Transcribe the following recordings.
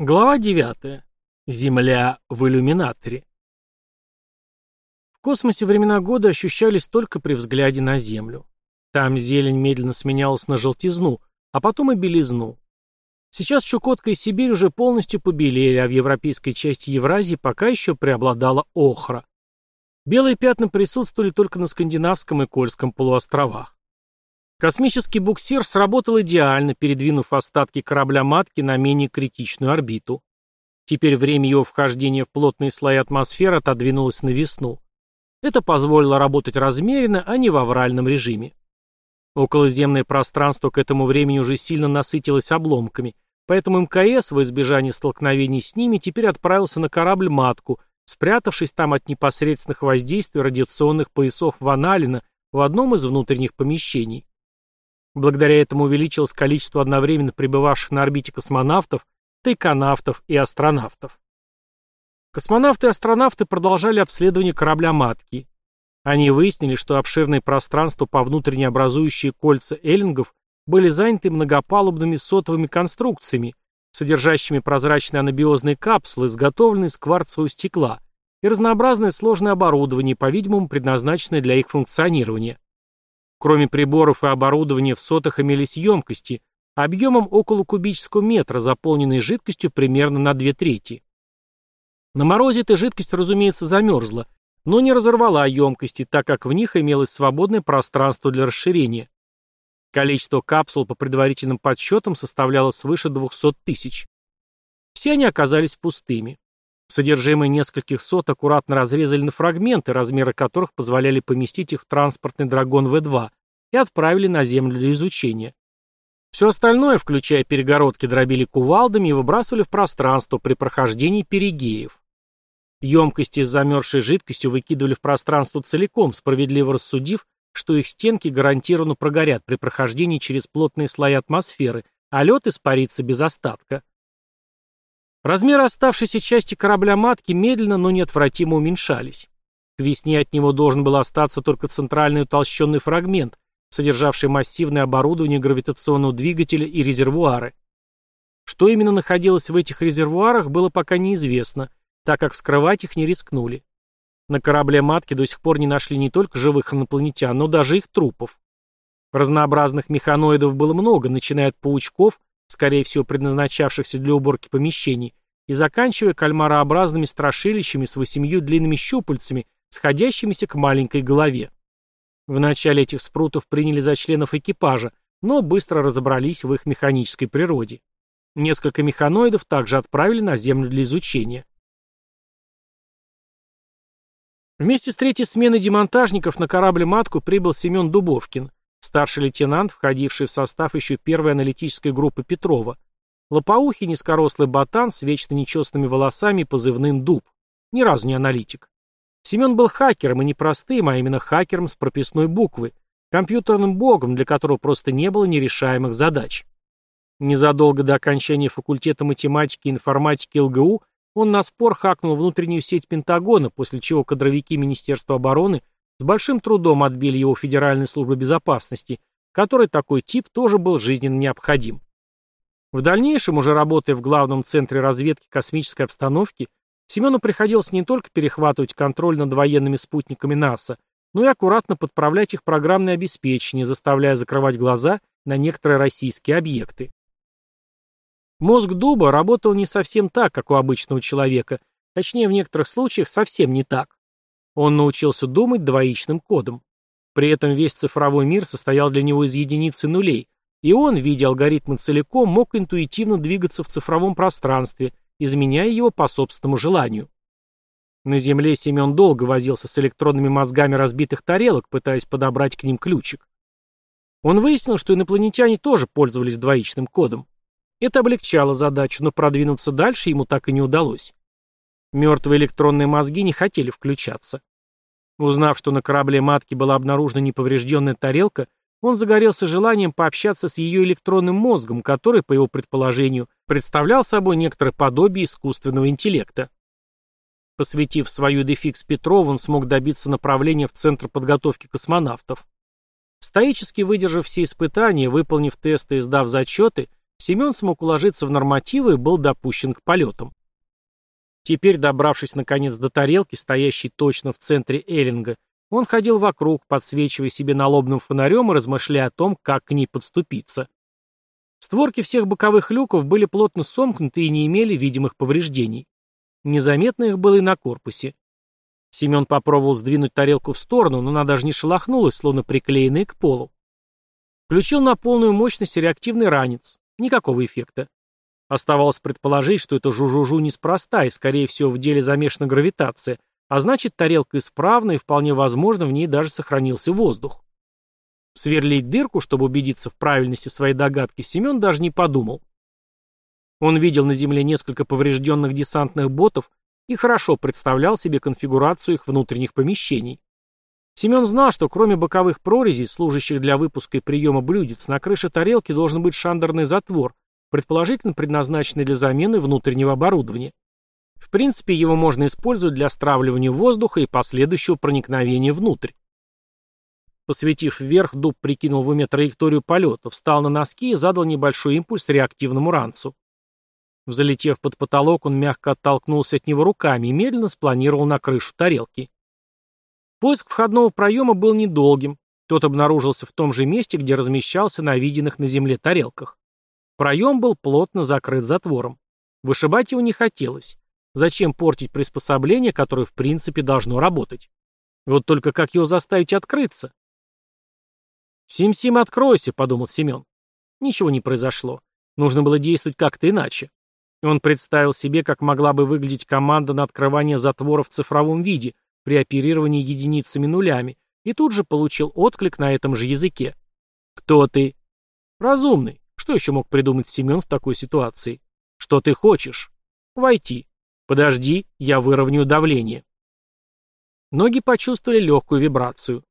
Глава 9. Земля в иллюминаторе. В космосе времена года ощущались только при взгляде на Землю. Там зелень медленно сменялась на желтизну, а потом и белизну. Сейчас Чукотка и Сибирь уже полностью побелели, а в европейской части Евразии пока еще преобладала охра. Белые пятна присутствовали только на скандинавском и кольском полуостровах. Космический буксир сработал идеально, передвинув остатки корабля-матки на менее критичную орбиту. Теперь время его вхождения в плотные слои атмосферы отодвинулось на весну. Это позволило работать размеренно, а не в авральном режиме. Околоземное пространство к этому времени уже сильно насытилось обломками, поэтому МКС, в избежании столкновений с ними, теперь отправился на корабль-матку, спрятавшись там от непосредственных воздействий радиационных поясов Ваналина в одном из внутренних помещений. Благодаря этому увеличилось количество одновременно пребывавших на орбите космонавтов, тайконавтов и астронавтов. Космонавты и астронавты продолжали обследование корабля-матки. Они выяснили, что обширные пространства по внутренне образующие кольца эллингов были заняты многопалубными сотовыми конструкциями, содержащими прозрачные анабиозные капсулы, изготовленные из кварцевого стекла, и разнообразное сложное оборудование, по-видимому, предназначенное для их функционирования. Кроме приборов и оборудования в сотах имелись емкости, объемом около кубического метра, заполненные жидкостью примерно на две трети. На морозе эта жидкость, разумеется, замерзла, но не разорвала емкости, так как в них имелось свободное пространство для расширения. Количество капсул по предварительным подсчетам составляло свыше 200 тысяч. Все они оказались пустыми. Содержимое нескольких сот аккуратно разрезали на фрагменты, размеры которых позволяли поместить их в транспортный «Драгон В-2» и отправили на Землю для изучения. Все остальное, включая перегородки, дробили кувалдами и выбрасывали в пространство при прохождении перигеев. Емкости с замерзшей жидкостью выкидывали в пространство целиком, справедливо рассудив, что их стенки гарантированно прогорят при прохождении через плотные слои атмосферы, а лед испарится без остатка. Размеры оставшейся части корабля-матки медленно, но неотвратимо уменьшались. К весне от него должен был остаться только центральный утолщенный фрагмент, содержавший массивное оборудование гравитационного двигателя и резервуары. Что именно находилось в этих резервуарах, было пока неизвестно, так как вскрывать их не рискнули. На корабле матки до сих пор не нашли не только живых инопланетян, но даже их трупов. Разнообразных механоидов было много, начиная от паучков, скорее всего предназначавшихся для уборки помещений, и заканчивая кальмарообразными страшилищами с восемью длинными щупальцами, сходящимися к маленькой голове. Вначале этих спрутов приняли за членов экипажа, но быстро разобрались в их механической природе. Несколько механоидов также отправили на Землю для изучения. Вместе с третьей сменой демонтажников на корабль-матку прибыл Семен Дубовкин, старший лейтенант, входивший в состав еще первой аналитической группы Петрова, Лопоухий низкорослый ботан с вечно нечестными волосами и позывным «Дуб». Ни разу не аналитик. Семен был хакером, и не простым, а именно хакером с прописной буквы, компьютерным богом, для которого просто не было нерешаемых задач. Незадолго до окончания факультета математики и информатики ЛГУ он на спор хакнул внутреннюю сеть Пентагона, после чего кадровики Министерства обороны с большим трудом отбили его Федеральной службы безопасности, которой такой тип тоже был жизненно необходим. В дальнейшем, уже работая в главном центре разведки космической обстановки, Семену приходилось не только перехватывать контроль над военными спутниками НАСА, но и аккуратно подправлять их программное обеспечение, заставляя закрывать глаза на некоторые российские объекты. Мозг дуба работал не совсем так, как у обычного человека, точнее, в некоторых случаях совсем не так. Он научился думать двоичным кодом. При этом весь цифровой мир состоял для него из единиц и нулей, и он, видя алгоритмы целиком, мог интуитивно двигаться в цифровом пространстве, изменяя его по собственному желанию. На Земле Семен долго возился с электронными мозгами разбитых тарелок, пытаясь подобрать к ним ключик. Он выяснил, что инопланетяне тоже пользовались двоичным кодом. Это облегчало задачу, но продвинуться дальше ему так и не удалось. Мертвые электронные мозги не хотели включаться. Узнав, что на корабле матки была обнаружена неповрежденная тарелка, он загорелся желанием пообщаться с ее электронным мозгом, который, по его предположению, представлял собой некоторое подобие искусственного интеллекта. Посвятив свою дефикс Петров, он смог добиться направления в Центр подготовки космонавтов. Стоически выдержав все испытания, выполнив тесты и сдав зачеты, Семен смог уложиться в нормативы и был допущен к полетам. Теперь, добравшись наконец до тарелки, стоящей точно в центре Эллинга, он ходил вокруг, подсвечивая себе налобным фонарем и размышляя о том, как к ней подступиться. Створки всех боковых люков были плотно сомкнуты и не имели видимых повреждений. Незаметно их было и на корпусе. Семен попробовал сдвинуть тарелку в сторону, но она даже не шелохнулась, словно приклеенная к полу. Включил на полную мощность реактивный ранец. Никакого эффекта. Оставалось предположить, что это жужужу неспроста, и, скорее всего, в деле замешана гравитация, а значит, тарелка исправна, и вполне возможно, в ней даже сохранился воздух. Сверлить дырку, чтобы убедиться в правильности своей догадки, Семен даже не подумал. Он видел на Земле несколько поврежденных десантных ботов и хорошо представлял себе конфигурацию их внутренних помещений. Семен знал, что кроме боковых прорезей, служащих для выпуска и приема блюдец, на крыше тарелки должен быть шандерный затвор, предположительно предназначенный для замены внутреннего оборудования. В принципе, его можно использовать для стравливания воздуха и последующего проникновения внутрь. Посветив вверх, дуб прикинул в уме траекторию полета, встал на носки и задал небольшой импульс реактивному ранцу. Взлетев под потолок, он мягко оттолкнулся от него руками и медленно спланировал на крышу тарелки. Поиск входного проема был недолгим. Тот обнаружился в том же месте, где размещался на виденных на земле тарелках. Проем был плотно закрыт затвором. Вышибать его не хотелось. Зачем портить приспособление, которое в принципе должно работать? Вот только как его заставить открыться? «Сим-Сим, откройся», — подумал Семен. Ничего не произошло. Нужно было действовать как-то иначе. Он представил себе, как могла бы выглядеть команда на открывание затвора в цифровом виде при оперировании единицами-нулями, и тут же получил отклик на этом же языке. «Кто ты?» «Разумный. Что еще мог придумать Семен в такой ситуации? Что ты хочешь?» «Войти. Подожди, я выровняю давление». Ноги почувствовали легкую вибрацию.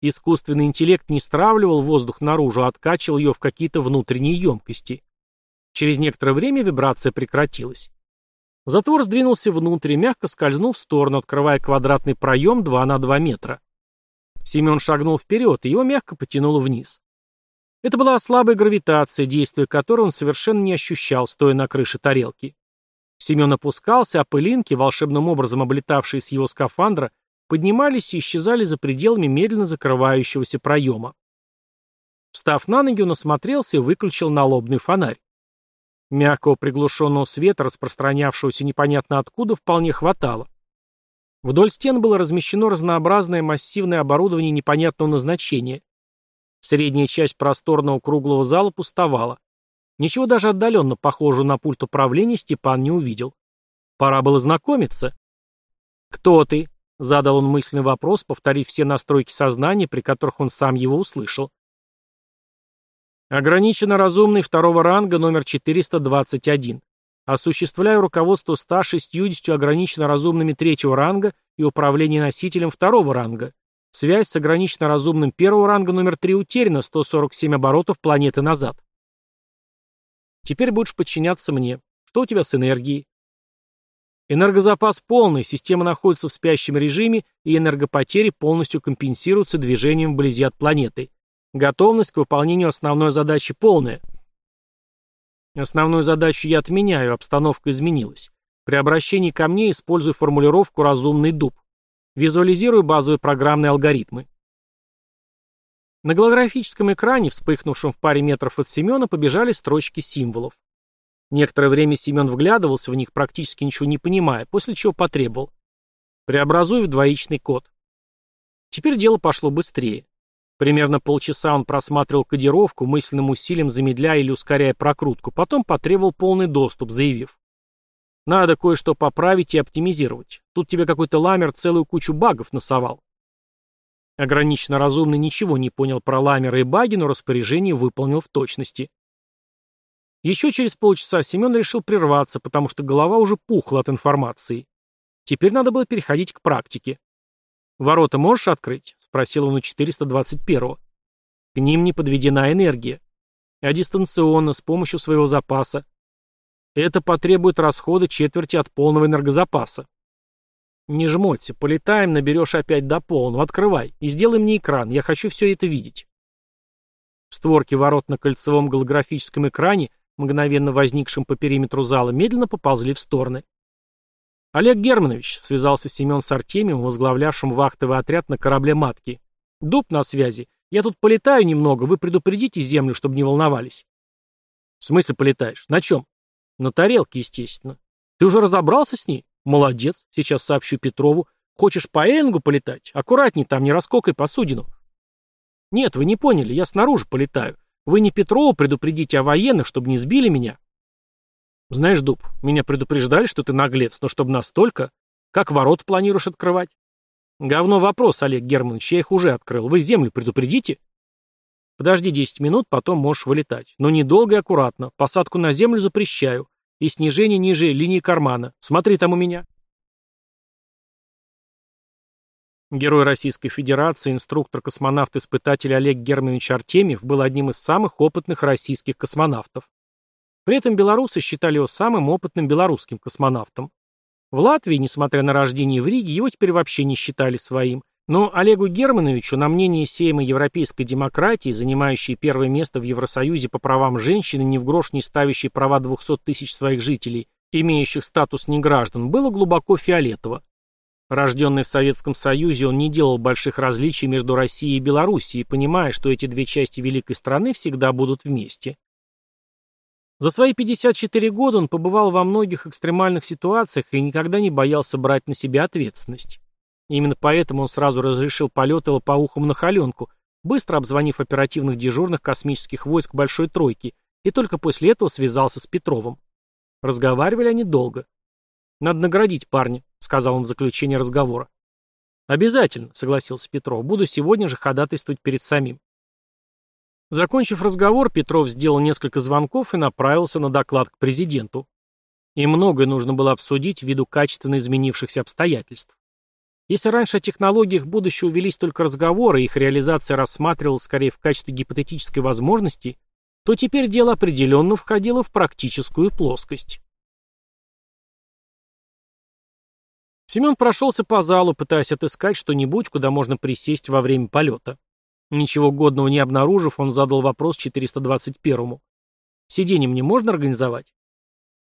Искусственный интеллект не стравливал воздух наружу, а откачивал ее в какие-то внутренние емкости. Через некоторое время вибрация прекратилась. Затвор сдвинулся внутрь и мягко скользнул в сторону, открывая квадратный проем 2 на 2 метра. Семен шагнул вперед, и его мягко потянуло вниз. Это была слабая гравитация, действие которой он совершенно не ощущал, стоя на крыше тарелки. Семен опускался, а пылинки, волшебным образом облетавшие с его скафандра, поднимались и исчезали за пределами медленно закрывающегося проема. Встав на ноги, он осмотрелся и выключил налобный фонарь. Мягкого приглушенного света, распространявшегося непонятно откуда, вполне хватало. Вдоль стен было размещено разнообразное массивное оборудование непонятного назначения. Средняя часть просторного круглого зала пустовала. Ничего даже отдаленно похожего на пульт управления Степан не увидел. Пора было знакомиться. «Кто ты?» — задал он мысленный вопрос, повторив все настройки сознания, при которых он сам его услышал. Ограниченно разумный второго ранга номер 421. Осуществляю руководство 160 ограниченно разумными третьего ранга и управление носителем второго ранга. Связь с ограниченно разумным первого ранга номер 3 утеряна 147 оборотов планеты назад. Теперь будешь подчиняться мне. Что у тебя с энергией? Энергозапас полный, система находится в спящем режиме, и энергопотери полностью компенсируются движением вблизи от планеты. Готовность к выполнению основной задачи полная. Основную задачу я отменяю, обстановка изменилась. При обращении ко мне использую формулировку «разумный дуб». Визуализирую базовые программные алгоритмы. На голографическом экране, вспыхнувшем в паре метров от Семена, побежали строчки символов. Некоторое время Семен вглядывался в них, практически ничего не понимая, после чего потребовал. Преобразуй в двоичный код. Теперь дело пошло быстрее. Примерно полчаса он просматривал кодировку, мысленным усилием замедляя или ускоряя прокрутку, потом потребовал полный доступ, заявив. «Надо кое-что поправить и оптимизировать. Тут тебе какой-то ламер целую кучу багов насовал». Ограниченно разумный ничего не понял про ламеры и баги, но распоряжение выполнил в точности. Еще через полчаса Семен решил прерваться, потому что голова уже пухла от информации. Теперь надо было переходить к практике. «Ворота можешь открыть?» — спросил он у 421-го. «К ним не подведена энергия. А дистанционно, с помощью своего запаса. Это потребует расхода четверти от полного энергозапаса. Не жмоться, полетаем, наберешь опять до полного. Открывай и сделай мне экран, я хочу все это видеть». Створки ворот на кольцевом голографическом экране мгновенно возникшим по периметру зала, медленно поползли в стороны. «Олег Германович», — связался Семен с Артемием, возглавлявшим вахтовый отряд на корабле «Матки». «Дуб на связи. Я тут полетаю немного, вы предупредите землю, чтобы не волновались». «В смысле полетаешь? На чем?» «На тарелке, естественно. Ты уже разобрался с ней? Молодец. Сейчас сообщу Петрову. Хочешь по Энгу полетать? Аккуратней там, не раскокай посудину». «Нет, вы не поняли, я снаружи полетаю. Вы не Петрову предупредите о военных, чтобы не сбили меня». Знаешь, Дуб, меня предупреждали, что ты наглец, но чтобы настолько... Как ворот планируешь открывать? Говно вопрос, Олег Германович, я их уже открыл. Вы землю предупредите? Подожди 10 минут, потом можешь вылетать. Но недолго и аккуратно. Посадку на землю запрещаю. И снижение ниже линии кармана. Смотри там у меня. Герой Российской Федерации, инструктор-космонавт-испытатель Олег Германович Артемьев был одним из самых опытных российских космонавтов. При этом белорусы считали его самым опытным белорусским космонавтом. В Латвии, несмотря на рождение в Риге, его теперь вообще не считали своим. Но Олегу Германовичу на мнение сейма европейской демократии, занимающей первое место в Евросоюзе по правам женщины, ни в грош не ставящей права 200 тысяч своих жителей, имеющих статус неграждан, было глубоко фиолетово. Рожденный в Советском Союзе, он не делал больших различий между Россией и Белоруссией, понимая, что эти две части великой страны всегда будут вместе. За свои 54 года он побывал во многих экстремальных ситуациях и никогда не боялся брать на себя ответственность. Именно поэтому он сразу разрешил полеты лопоухому на холенку, быстро обзвонив оперативных дежурных космических войск Большой Тройки, и только после этого связался с Петровым. Разговаривали они долго. «Надо наградить парня», — сказал он в заключение разговора. «Обязательно», — согласился Петров. «Буду сегодня же ходатайствовать перед самим». Закончив разговор, Петров сделал несколько звонков и направился на доклад к президенту. И многое нужно было обсудить ввиду качественно изменившихся обстоятельств. Если раньше о технологиях будущего велись только разговоры, их реализация рассматривалась скорее в качестве гипотетической возможности, то теперь дело определенно входило в практическую плоскость. Семен прошелся по залу, пытаясь отыскать что-нибудь, куда можно присесть во время полета. Ничего годного не обнаружив, он задал вопрос 421-му. «Сиденье мне можно организовать?»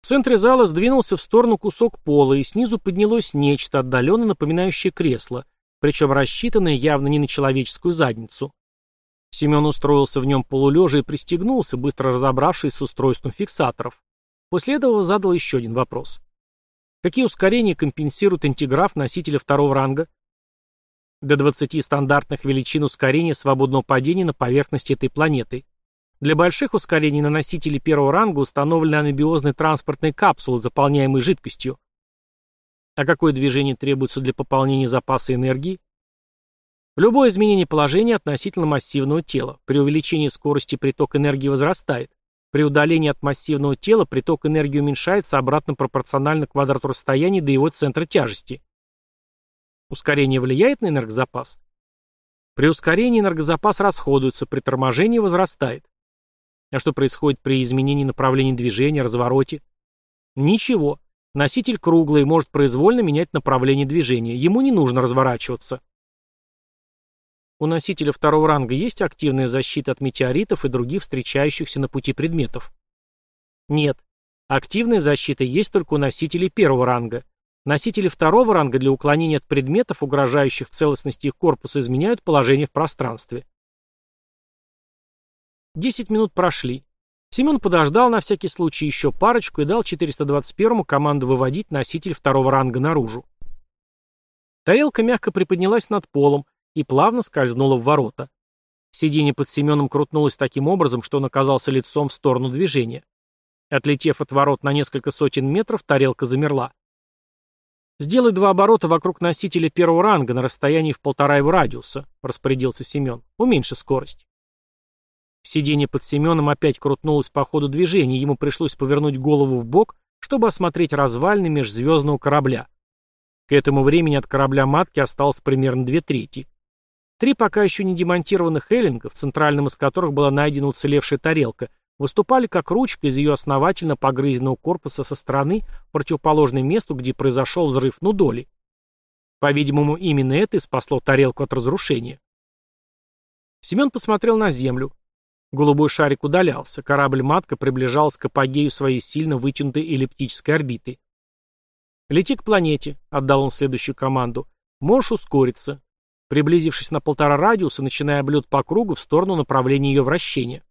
В центре зала сдвинулся в сторону кусок пола, и снизу поднялось нечто, отдаленно напоминающее кресло, причем рассчитанное явно не на человеческую задницу. Семен устроился в нем полулежа и пристегнулся, быстро разобравшись с устройством фиксаторов. После этого задал еще один вопрос. Какие ускорения компенсирует антиграф носителя второго ранга? до 20 стандартных величин ускорения свободного падения на поверхности этой планеты. Для больших ускорений на носителе первого ранга установлены анабиозные транспортные капсулы, заполняемые жидкостью. А какое движение требуется для пополнения запаса энергии? Любое изменение положения относительно массивного тела. При увеличении скорости приток энергии возрастает. При удалении от массивного тела приток энергии уменьшается обратно пропорционально квадрату расстояния до его центра тяжести. Ускорение влияет на энергозапас? При ускорении энергозапас расходуется, при торможении возрастает. А что происходит при изменении направления движения, развороте? Ничего. Носитель круглый может произвольно менять направление движения. Ему не нужно разворачиваться. У носителя второго ранга есть активная защита от метеоритов и других встречающихся на пути предметов? Нет. Активная защита есть только у носителей первого ранга. Носители второго ранга для уклонения от предметов, угрожающих целостности их корпуса, изменяют положение в пространстве. Десять минут прошли. Семен подождал на всякий случай еще парочку и дал 421-му команду выводить носитель второго ранга наружу. Тарелка мягко приподнялась над полом и плавно скользнула в ворота. Сиденье под Семеном крутнулось таким образом, что он оказался лицом в сторону движения. Отлетев от ворот на несколько сотен метров, тарелка замерла. «Сделай два оборота вокруг носителя первого ранга на расстоянии в полтора его радиуса», — распорядился Семен. «Уменьши скорость». Сиденье под Семеном опять крутнулось по ходу движения, ему пришлось повернуть голову в бок, чтобы осмотреть развалины межзвездного корабля. К этому времени от корабля-матки осталось примерно две трети. Три пока еще не демонтированных эллингов, центральным из которых была найдена уцелевшая тарелка, выступали как ручка из ее основательно погрызенного корпуса со стороны, противоположной месту, где произошел взрыв Нудоли. По-видимому, именно это и спасло тарелку от разрушения. Семен посмотрел на землю. Голубой шарик удалялся, корабль-матка приближался к апогею своей сильно вытянутой эллиптической орбиты. «Лети к планете», — отдал он следующую команду. «Можешь ускориться». Приблизившись на полтора радиуса, начиная облет по кругу в сторону направления ее вращения.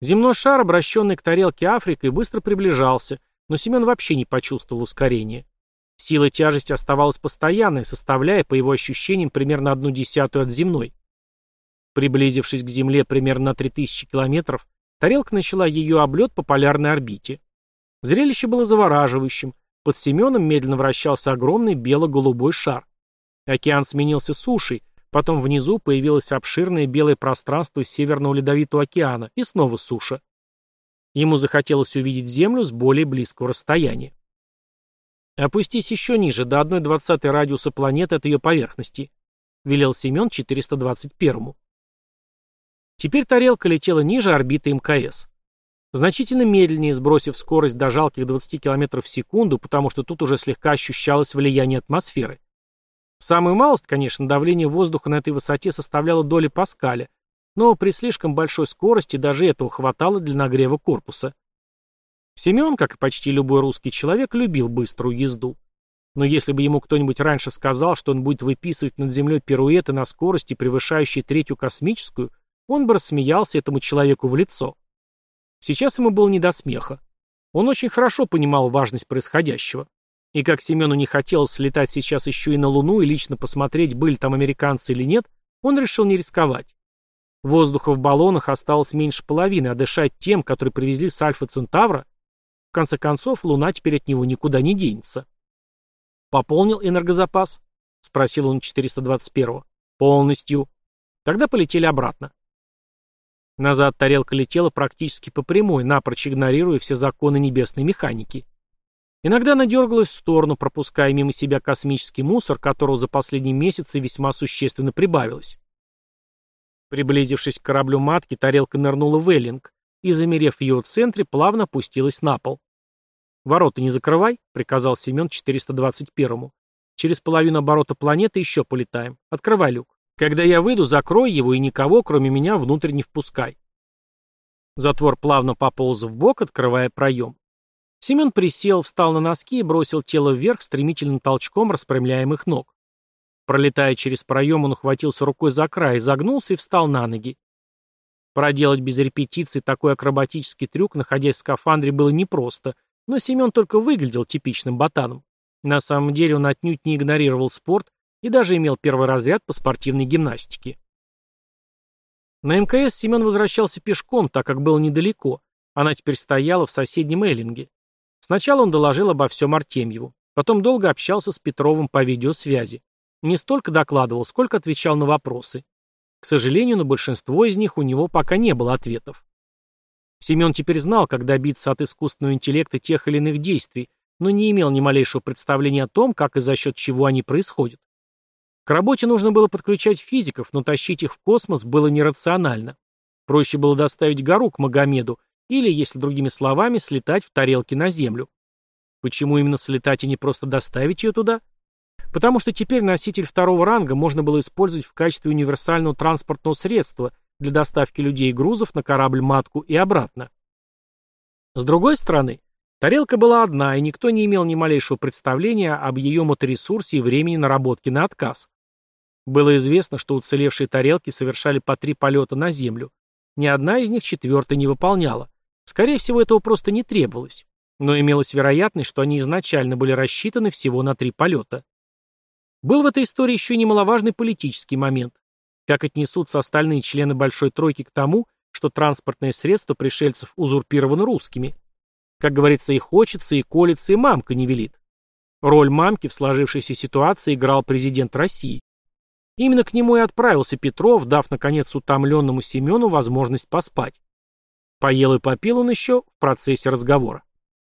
Земной шар, обращенный к тарелке Африкой, быстро приближался, но Семен вообще не почувствовал ускорения. Сила тяжести оставалась постоянной, составляя, по его ощущениям, примерно одну десятую от земной. Приблизившись к Земле примерно на 3000 километров, тарелка начала ее облет по полярной орбите. Зрелище было завораживающим. Под Семеном медленно вращался огромный бело-голубой шар. Океан сменился сушей, потом внизу появилось обширное белое пространство Северного Ледовитого океана и снова суша. Ему захотелось увидеть Землю с более близкого расстояния. «Опустись еще ниже, до 1,20 радиуса планеты от ее поверхности», — велел Семен 421-му. Теперь тарелка летела ниже орбиты МКС. Значительно медленнее, сбросив скорость до жалких 20 км в секунду, потому что тут уже слегка ощущалось влияние атмосферы. Самую малость, конечно, давление воздуха на этой высоте составляло доли Паскаля, но при слишком большой скорости даже этого хватало для нагрева корпуса. Семен, как и почти любой русский человек, любил быструю езду. Но если бы ему кто-нибудь раньше сказал, что он будет выписывать над землей пируэты на скорости, превышающей третью космическую, он бы рассмеялся этому человеку в лицо. Сейчас ему было не до смеха. Он очень хорошо понимал важность происходящего. И как Семену не хотелось слетать сейчас еще и на Луну и лично посмотреть, были там американцы или нет, он решил не рисковать. Воздуха в баллонах осталось меньше половины, а дышать тем, которые привезли с Альфа Центавра, в конце концов, Луна теперь от него никуда не денется. «Пополнил энергозапас?» — спросил он 421-го. «Полностью». Тогда полетели обратно. Назад тарелка летела практически по прямой, напрочь игнорируя все законы небесной механики. Иногда она дергалась в сторону, пропуская мимо себя космический мусор, которого за последние месяцы весьма существенно прибавилось. Приблизившись к кораблю матки, тарелка нырнула в эллинг и, замерев в ее центре, плавно опустилась на пол. «Ворота не закрывай», — приказал Семен 421-му. «Через половину оборота планеты еще полетаем. Открывай люк». Когда я выйду, закрой его и никого, кроме меня, внутрь не впускай. Затвор плавно пополз в бок, открывая проем. Семен присел, встал на носки и бросил тело вверх стремительным толчком распрямляемых ног. Пролетая через проем, он ухватился рукой за край, загнулся и встал на ноги. Проделать без репетиции такой акробатический трюк, находясь в скафандре, было непросто, но Семен только выглядел типичным ботаном. На самом деле он отнюдь не игнорировал спорт и даже имел первый разряд по спортивной гимнастике. На МКС Семен возвращался пешком, так как было недалеко. Она теперь стояла в соседнем Эллинге. Сначала он доложил обо всем Артемьеву. Потом долго общался с Петровым по видеосвязи. Не столько докладывал, сколько отвечал на вопросы. К сожалению, на большинство из них у него пока не было ответов. Семен теперь знал, как добиться от искусственного интеллекта тех или иных действий, но не имел ни малейшего представления о том, как и за счет чего они происходят. К работе нужно было подключать физиков, но тащить их в космос было нерационально. Проще было доставить гору к Магомеду, или, если другими словами, слетать в тарелке на Землю. Почему именно слетать и не просто доставить ее туда? Потому что теперь носитель второго ранга можно было использовать в качестве универсального транспортного средства для доставки людей и грузов на корабль-матку и обратно. С другой стороны, тарелка была одна, и никто не имел ни малейшего представления об ее моторесурсе и времени наработки на отказ. Было известно, что уцелевшие тарелки совершали по три полета на Землю. Ни одна из них четвертой не выполняла. Скорее всего, этого просто не требовалось. Но имелась вероятность, что они изначально были рассчитаны всего на три полета. Был в этой истории еще и немаловажный политический момент. Как отнесутся остальные члены Большой Тройки к тому, что транспортное средство пришельцев узурпировано русскими? Как говорится, и хочется, и колется, и мамка не велит. Роль мамки в сложившейся ситуации играл президент России. Именно к нему и отправился Петров, дав, наконец, утомленному Семену возможность поспать. Поел и попил он еще в процессе разговора.